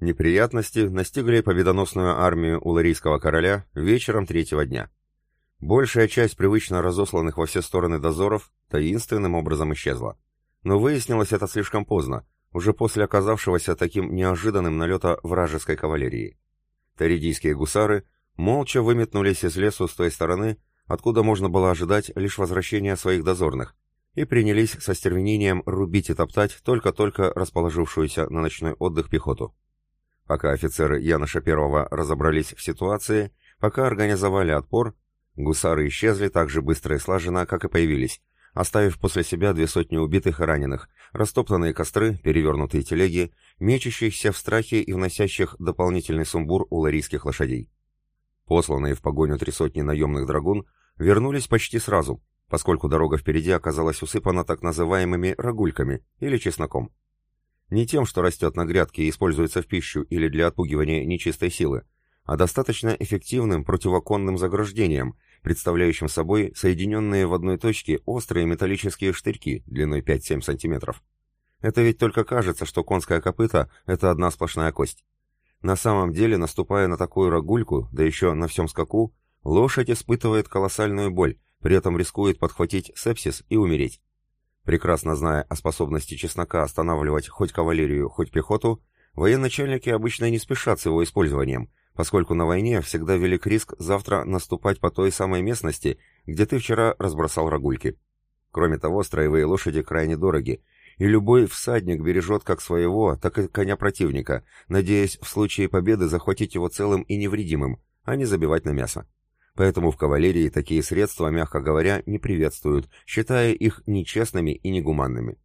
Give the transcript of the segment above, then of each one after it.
Неприятности настигли победоносную армию уларийского короля вечером третьего дня. Большая часть привычно разосланных во все стороны дозоров таинственным образом исчезла. Но выяснилось это слишком поздно, уже после оказавшегося таким неожиданным налета вражеской кавалерии. Таридийские гусары молча выметнулись из лесу с той стороны, откуда можно было ожидать лишь возвращения своих дозорных, и принялись со стервенением рубить и топтать только-только расположившуюся на ночной отдых пехоту. Пока офицеры Яноша I разобрались в ситуации, пока организовали отпор, гусары исчезли так же быстро и слаженно, как и появились, оставив после себя две сотни убитых и раненых, растоптанные костры, перевернутые телеги, мечущихся в страхе и вносящих дополнительный сумбур у ларийских лошадей. Посланные в погоню три сотни наемных драгун вернулись почти сразу, поскольку дорога впереди оказалась усыпана так называемыми рогульками или чесноком. Не тем, что растет на грядке и используется в пищу или для отпугивания нечистой силы, а достаточно эффективным противоконным заграждением, представляющим собой соединенные в одной точке острые металлические штырьки длиной 5-7 см. Это ведь только кажется, что конская копыта – это одна сплошная кость. На самом деле, наступая на такую рогульку, да еще на всем скаку, лошадь испытывает колоссальную боль, при этом рискует подхватить сепсис и умереть. Прекрасно зная о способности чеснока останавливать хоть кавалерию, хоть пехоту, военачальники обычно не спешат с его использованием, поскольку на войне всегда велик риск завтра наступать по той самой местности, где ты вчера разбросал рогульки. Кроме того, строевые лошади крайне дороги, и любой всадник бережет как своего, так и коня противника, надеясь в случае победы захватить его целым и невредимым, а не забивать на мясо. Поэтому в кавалерии такие средства, мягко говоря, не приветствуют, считая их нечестными и негуманными.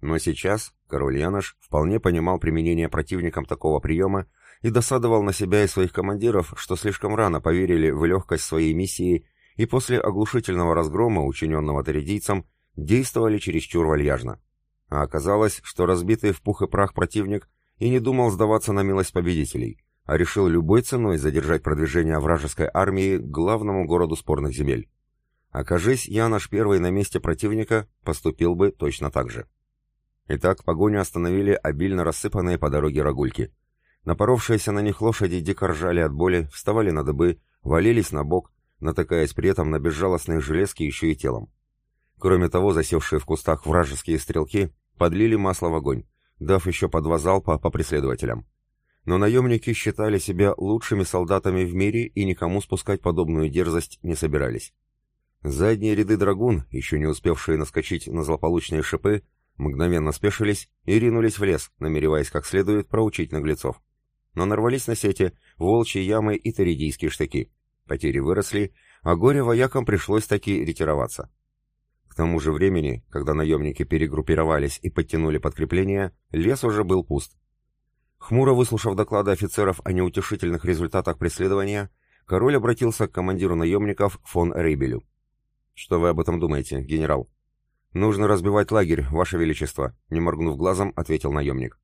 Но сейчас король Янош вполне понимал применение противникам такого приема и досадовал на себя и своих командиров, что слишком рано поверили в легкость своей миссии и после оглушительного разгрома, учиненного таридийцам, действовали чересчур вальяжно. А оказалось, что разбитый в пух и прах противник и не думал сдаваться на милость победителей – а решил любой ценой задержать продвижение вражеской армии к главному городу спорных земель. Окажись я наш первый на месте противника, поступил бы точно так же. Итак, погоню остановили обильно рассыпанные по дороге рогульки. Напоровшиеся на них лошади дико ржали от боли, вставали на дыбы, валились на бок, натыкаясь при этом на безжалостные железки еще и телом. Кроме того, засевшие в кустах вражеские стрелки подлили масло в огонь, дав еще по два залпа по преследователям но наемники считали себя лучшими солдатами в мире и никому спускать подобную дерзость не собирались. Задние ряды драгун, еще не успевшие наскочить на злополучные шипы, мгновенно спешились и ринулись в лес, намереваясь как следует проучить наглецов. Но нарвались на сети, волчьи ямы и таридийские штыки. Потери выросли, а горе воякам пришлось таки ретироваться. К тому же времени, когда наемники перегруппировались и подтянули подкрепление, лес уже был пуст. Хмуро выслушав доклады офицеров о неутешительных результатах преследования, король обратился к командиру наемников фон Рейбелю. «Что вы об этом думаете, генерал?» «Нужно разбивать лагерь, ваше величество», — не моргнув глазом, ответил наемник.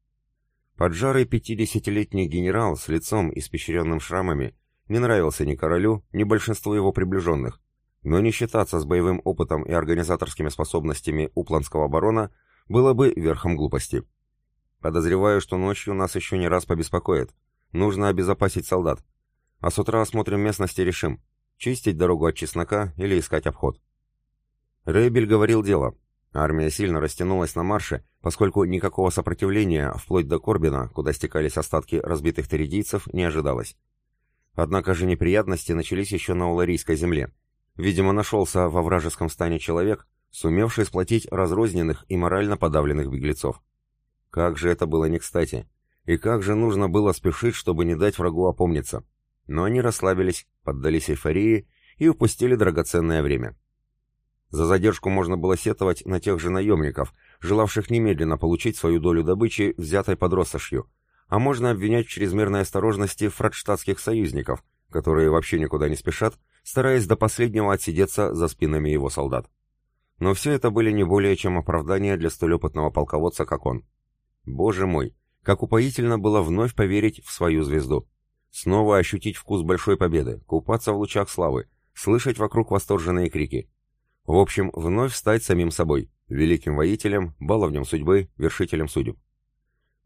Поджарый пятидесятилетний генерал с лицом, испещренным шрамами, не нравился ни королю, ни большинству его приближенных, но не считаться с боевым опытом и организаторскими способностями упланского барона было бы верхом глупости. Подозреваю, что ночью нас еще не раз побеспокоит. Нужно обезопасить солдат. А с утра осмотрим местность и решим, чистить дорогу от чеснока или искать обход. Рейбель говорил дело. Армия сильно растянулась на марше, поскольку никакого сопротивления, вплоть до Корбина, куда стекались остатки разбитых теридийцев, не ожидалось. Однако же неприятности начались еще на Уларийской земле. Видимо, нашелся во вражеском стане человек, сумевший сплотить разрозненных и морально подавленных беглецов. Как же это было не кстати. И как же нужно было спешить, чтобы не дать врагу опомниться. Но они расслабились, поддались эйфории и упустили драгоценное время. За задержку можно было сетовать на тех же наемников, желавших немедленно получить свою долю добычи, взятой под россошью, а можно обвинять в чрезмерной осторожности фрадштадтских союзников, которые вообще никуда не спешат, стараясь до последнего отсидеться за спинами его солдат. Но все это были не более чем оправдания для столь опытного полководца, как он. Боже мой, как упоительно было вновь поверить в свою звезду. Снова ощутить вкус большой победы, купаться в лучах славы, слышать вокруг восторженные крики. В общем, вновь стать самим собой, великим воителем, баловнем судьбы, вершителем судеб.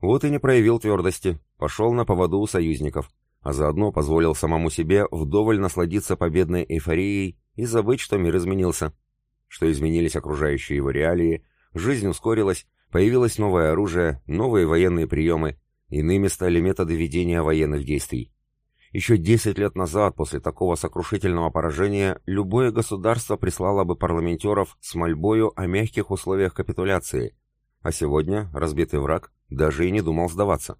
Вот и не проявил твердости, пошел на поводу у союзников, а заодно позволил самому себе вдоволь насладиться победной эйфорией и забыть, что мир изменился, что изменились окружающие его реалии, жизнь ускорилась, появилось новое оружие, новые военные приемы, иными стали методы ведения военных действий. Еще 10 лет назад, после такого сокрушительного поражения, любое государство прислало бы парламентеров с мольбою о мягких условиях капитуляции, а сегодня разбитый враг даже и не думал сдаваться.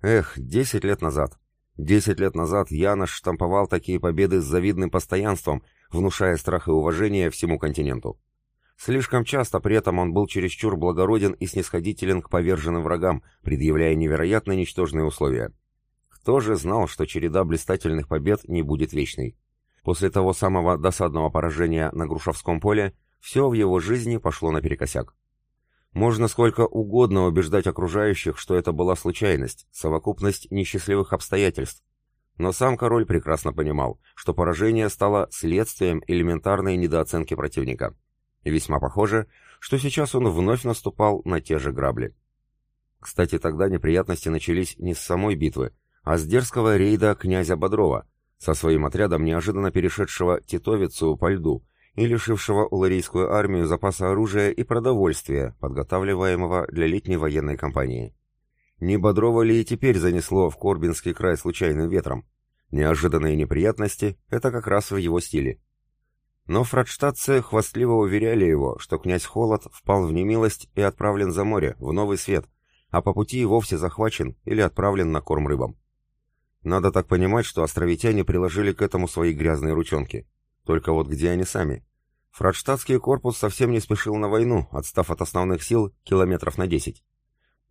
Эх, 10 лет назад. 10 лет назад Янош штамповал такие победы с завидным постоянством, внушая страх и уважение всему континенту. Слишком часто при этом он был чересчур благороден и снисходителен к поверженным врагам, предъявляя невероятно ничтожные условия. Кто же знал, что череда блистательных побед не будет вечной? После того самого досадного поражения на Грушевском поле все в его жизни пошло наперекосяк. Можно сколько угодно убеждать окружающих, что это была случайность, совокупность несчастливых обстоятельств. Но сам король прекрасно понимал, что поражение стало следствием элементарной недооценки противника. И весьма похоже, что сейчас он вновь наступал на те же грабли. Кстати, тогда неприятности начались не с самой битвы, а с дерзкого рейда князя Бодрова, со своим отрядом неожиданно перешедшего Титовицу по льду и лишившего Уларийскую армию запаса оружия и продовольствия, подготавливаемого для летней военной кампании. Не Бодрова ли и теперь занесло в Корбинский край случайным ветром? Неожиданные неприятности — это как раз в его стиле. Но фрадштадтцы хвастливо уверяли его, что князь Холод впал в немилость и отправлен за море, в новый свет, а по пути и вовсе захвачен или отправлен на корм рыбам. Надо так понимать, что островитяне приложили к этому свои грязные ручонки. Только вот где они сами? Фрадштадтский корпус совсем не спешил на войну, отстав от основных сил километров на 10.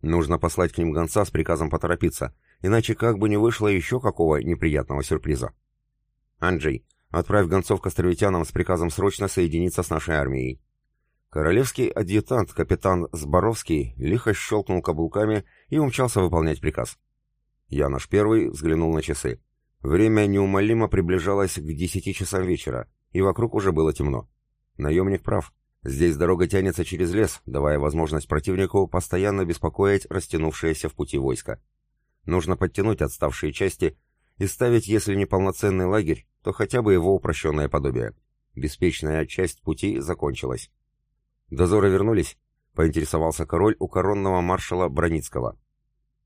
Нужно послать к ним гонца с приказом поторопиться, иначе как бы не вышло еще какого неприятного сюрприза. Анджей, отправь гонцов к островитянам с приказом срочно соединиться с нашей армией. Королевский адъютант капитан Зборовский лихо щелкнул каблуками и умчался выполнять приказ. Я наш первый взглянул на часы. Время неумолимо приближалось к десяти часам вечера, и вокруг уже было темно. Наемник прав. Здесь дорога тянется через лес, давая возможность противнику постоянно беспокоить растянувшееся в пути войско. Нужно подтянуть отставшие части и ставить, если не полноценный лагерь, то хотя бы его упрощенное подобие. Беспечная часть пути закончилась. «Дозоры вернулись?» — поинтересовался король у коронного маршала Броницкого.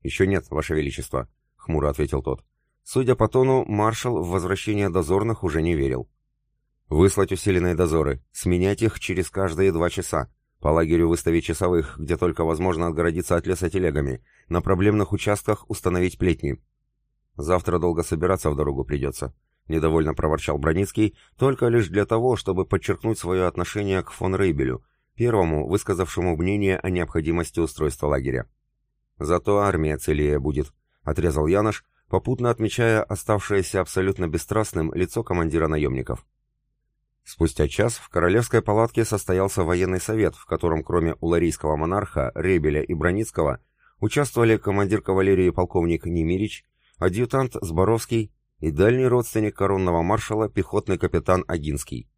«Еще нет, Ваше Величество», — хмуро ответил тот. Судя по тону, маршал в возвращение дозорных уже не верил. «Выслать усиленные дозоры, сменять их через каждые два часа, по лагерю выставить часовых, где только возможно отгородиться от леса телегами, на проблемных участках установить плетни. Завтра долго собираться в дорогу придется», — недовольно проворчал Броницкий, только лишь для того, чтобы подчеркнуть свое отношение к фон Рейбелю, первому, высказавшему мнение о необходимости устройства лагеря. Зато армия целее будет, отрезал Янош, попутно отмечая оставшееся абсолютно бесстрастным лицо командира наемников. Спустя час в королевской палатке состоялся военный совет, в котором кроме уларийского монарха, Ребеля и Броницкого участвовали командир кавалерии полковник Немирич, адъютант Зборовский и дальний родственник коронного маршала пехотный капитан Агинский.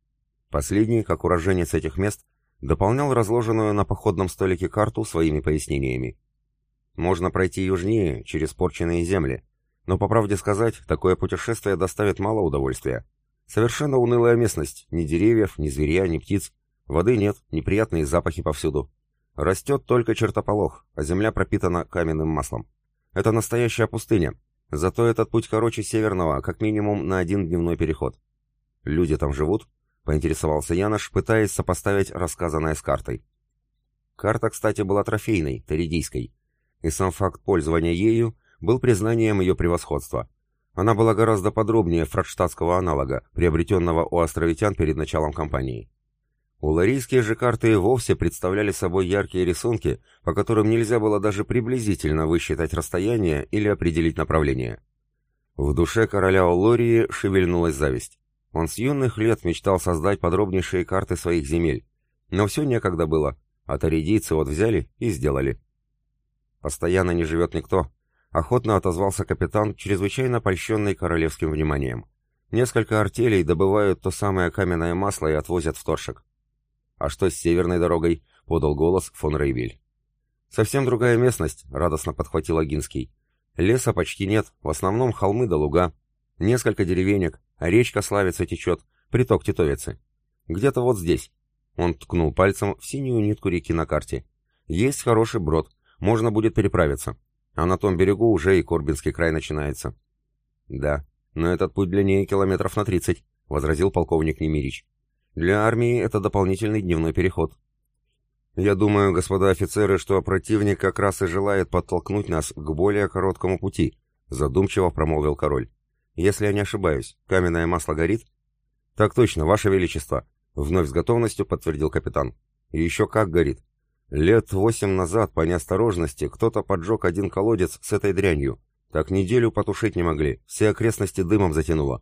Последний, как уроженец этих мест, дополнял разложенную на походном столике карту своими пояснениями. Можно пройти южнее, через порченные земли. Но, по правде сказать, такое путешествие доставит мало удовольствия. Совершенно унылая местность. Ни деревьев, ни зверя, ни птиц. Воды нет, неприятные запахи повсюду. Растет только чертополох, а земля пропитана каменным маслом. Это настоящая пустыня. Зато этот путь короче северного, как минимум на один дневной переход. Люди там живут? Поинтересовался Янош, пытаясь сопоставить рассказанное с картой. Карта, кстати, была трофейной, теридийской и сам факт пользования ею был признанием ее превосходства. Она была гораздо подробнее фрадштадтского аналога, приобретенного у островитян перед началом кампании. Уларийские же карты вовсе представляли собой яркие рисунки, по которым нельзя было даже приблизительно высчитать расстояние или определить направление. В душе короля Улории шевельнулась зависть. Он с юных лет мечтал создать подробнейшие карты своих земель, но все некогда было, а таридийцы вот взяли и сделали. Постоянно не живет никто. Охотно отозвался капитан, чрезвычайно польщенный королевским вниманием. Несколько артелей добывают то самое каменное масло и отвозят в торшек. «А что с северной дорогой?» — подал голос фон Рейвиль. Совсем другая местность, радостно подхватил Агинский. Леса почти нет, в основном холмы да луга. Несколько деревенек, а речка славится течет, приток Титовицы. Где-то вот здесь. Он ткнул пальцем в синюю нитку реки на карте. Есть хороший брод, можно будет переправиться. А на том берегу уже и Корбинский край начинается. Да, но этот путь длиннее километров на 30, возразил полковник Немирич. Для армии это дополнительный дневной переход. Я думаю, господа офицеры, что противник как раз и желает подтолкнуть нас к более короткому пути, задумчиво промолвил король. Если я не ошибаюсь, каменное масло горит? Так точно, ваше величество, вновь с готовностью подтвердил капитан. И еще как горит. Лет восемь назад по неосторожности кто-то поджег один колодец с этой дрянью. Так неделю потушить не могли, все окрестности дымом затянуло.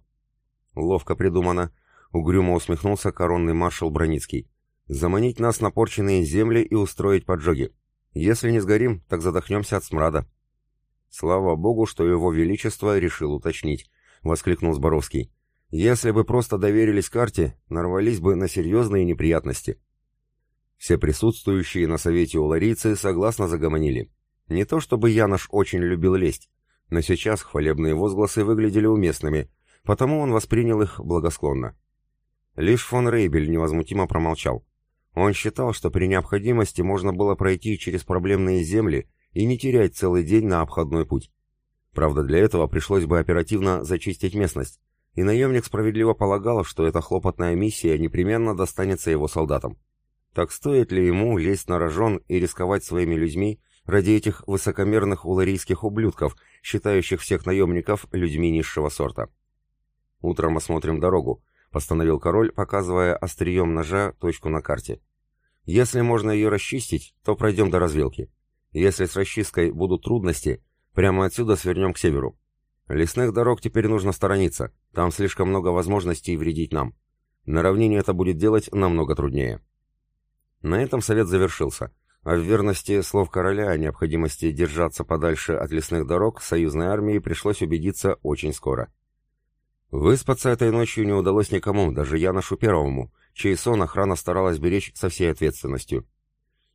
Ловко придумано, угрюмо усмехнулся коронный маршал Броницкий. Заманить нас на порченные земли и устроить поджоги. Если не сгорим, так задохнемся от смрада. Слава богу, что его величество решил уточнить, воскликнул Зборовский. Если бы просто доверились карте, нарвались бы на серьезные неприятности. Все присутствующие на совете у ларийцы согласно загомонили. Не то чтобы Янош очень любил лесть, но сейчас хвалебные возгласы выглядели уместными, потому он воспринял их благосклонно. Лишь фон Рейбель невозмутимо промолчал. Он считал, что при необходимости можно было пройти через проблемные земли и не терять целый день на обходной путь. Правда, для этого пришлось бы оперативно зачистить местность, и наемник справедливо полагал, что эта хлопотная миссия непременно достанется его солдатам. Так стоит ли ему лезть на рожон и рисковать своими людьми ради этих высокомерных уларийских ублюдков, считающих всех наемников людьми низшего сорта? Утром осмотрим дорогу, постановил король, показывая острием ножа точку на карте. Если можно ее расчистить, то пройдем до развилки. Если с расчисткой будут трудности, прямо отсюда свернем к северу. Лесных дорог теперь нужно сторониться, там слишком много возможностей вредить нам. На равнине это будет делать намного труднее. На этом совет завершился, а в верности слов короля о необходимости держаться подальше от лесных дорог союзной армии пришлось убедиться очень скоро. Выспаться этой ночью не удалось никому, даже Яношу Первому, чей сон охрана старалась беречь со всей ответственностью.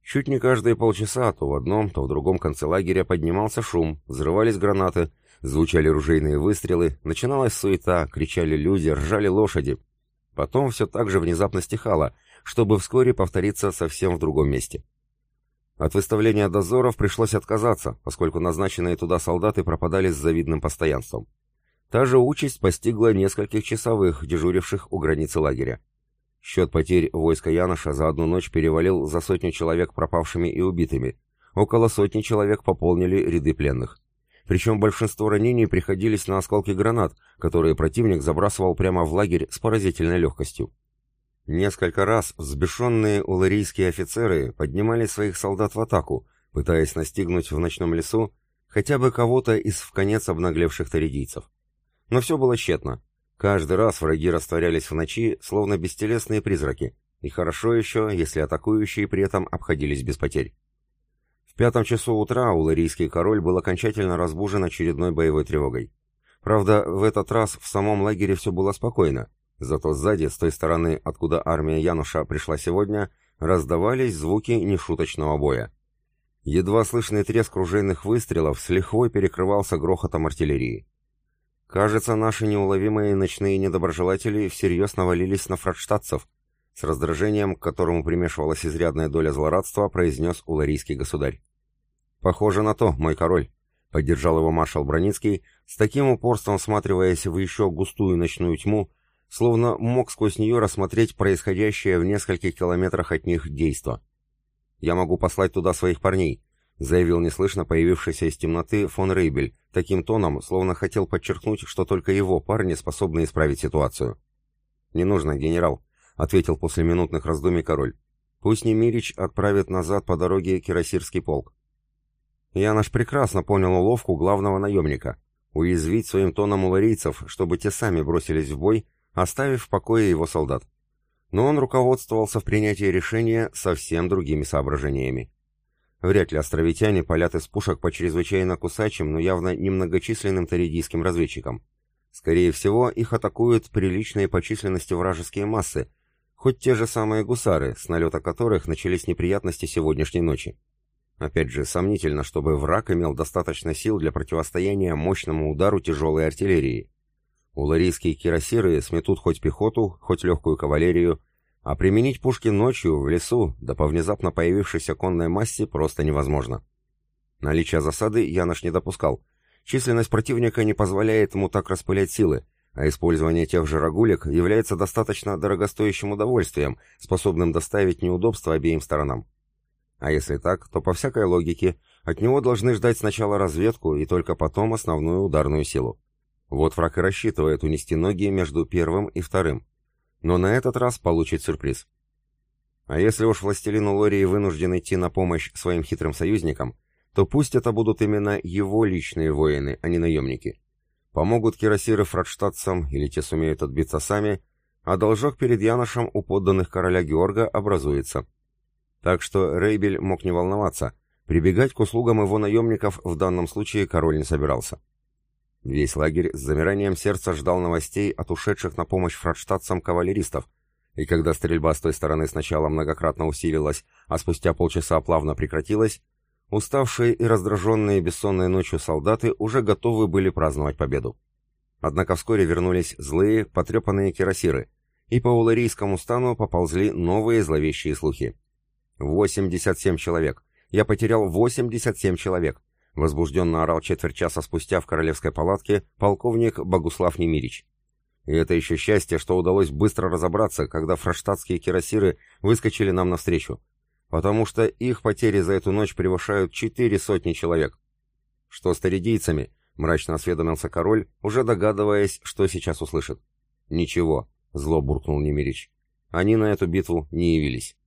Чуть не каждые полчаса то в одном, то в другом конце лагеря поднимался шум, взрывались гранаты, звучали ружейные выстрелы, начиналась суета, кричали люди, ржали лошади. Потом все так же внезапно стихало, чтобы вскоре повториться совсем в другом месте. От выставления дозоров пришлось отказаться, поскольку назначенные туда солдаты пропадали с завидным постоянством. Та же участь постигла нескольких часовых, дежуривших у границы лагеря. Счет потерь войска Яноша за одну ночь перевалил за сотню человек пропавшими и убитыми. Около сотни человек пополнили ряды пленных. Причем большинство ранений приходились на осколки гранат, которые противник забрасывал прямо в лагерь с поразительной легкостью. Несколько раз взбешенные уларийские офицеры поднимали своих солдат в атаку, пытаясь настигнуть в ночном лесу хотя бы кого-то из вконец обнаглевших таридийцев. Но все было тщетно. Каждый раз враги растворялись в ночи, словно бестелесные призраки, и хорошо еще, если атакующие при этом обходились без потерь. В пятом часу утра уларийский король был окончательно разбужен очередной боевой тревогой. Правда, в этот раз в самом лагере все было спокойно, зато сзади, с той стороны, откуда армия Януша пришла сегодня, раздавались звуки нешуточного боя. Едва слышный треск ружейных выстрелов с лихвой перекрывался грохотом артиллерии. Кажется, наши неуловимые ночные недоброжелатели всерьез навалились на фрадштадцев, с раздражением, к которому примешивалась изрядная доля злорадства, произнес уларийский государь. «Похоже на то, мой король», — поддержал его маршал Броницкий, с таким упорством всматриваясь в еще густую ночную тьму, словно мог сквозь нее рассмотреть происходящее в нескольких километрах от них действо. «Я могу послать туда своих парней заявил неслышно появившийся из темноты фон Рейбель, таким тоном, словно хотел подчеркнуть, что только его парни способны исправить ситуацию. «Не нужно, генерал», — ответил после минутных раздумий король. «Пусть Немирич отправит назад по дороге кирасирский полк». Я наш прекрасно понял уловку главного наемника — уязвить своим тоном уларийцев, чтобы те сами бросились в бой, оставив в покое его солдат. Но он руководствовался в принятии решения совсем другими соображениями. Вряд ли островитяне палят из пушек по чрезвычайно кусачим, но явно немногочисленным таридийским разведчикам. Скорее всего, их атакуют приличные по численности вражеские массы, хоть те же самые гусары, с налета которых начались неприятности сегодняшней ночи. Опять же, сомнительно, чтобы враг имел достаточно сил для противостояния мощному удару тяжелой артиллерии. Уларийские кирасиры сметут хоть пехоту, хоть легкую кавалерию, а применить пушки ночью, в лесу, да по внезапно появившейся конной массе просто невозможно. Наличие засады Янош не допускал. Численность противника не позволяет ему так распылять силы, а использование тех же рагулек является достаточно дорогостоящим удовольствием, способным доставить неудобства обеим сторонам. А если так, то по всякой логике от него должны ждать сначала разведку и только потом основную ударную силу. Вот враг и рассчитывает унести ноги между первым и вторым. Но на этот раз получит сюрприз. А если уж властелин Лории вынужден идти на помощь своим хитрым союзникам, то пусть это будут именно его личные воины, а не наемники. Помогут кирасиры фрадштадцам или те сумеют отбиться сами, а должок перед Яношем у подданных короля Георга образуется. Так что Рейбель мог не волноваться, прибегать к услугам его наемников в данном случае король не собирался. Весь лагерь с замиранием сердца ждал новостей от ушедших на помощь фрадштадцам кавалеристов, и когда стрельба с той стороны сначала многократно усилилась, а спустя полчаса плавно прекратилась, уставшие и раздраженные бессонной ночью солдаты уже готовы были праздновать победу. Однако вскоре вернулись злые, потрепанные кирасиры, и по уларийскому стану поползли новые зловещие слухи. 87 человек. Я потерял 87 человек. Возбужденно орал четверть часа спустя в королевской палатке полковник Богуслав Немирич. И это еще счастье, что удалось быстро разобраться, когда фраштатские кирасиры выскочили нам навстречу. Потому что их потери за эту ночь превышают четыре сотни человек. Что с таридийцами? Мрачно осведомился король, уже догадываясь, что сейчас услышит. «Ничего», — зло буркнул Немирич. «Они на эту битву не явились».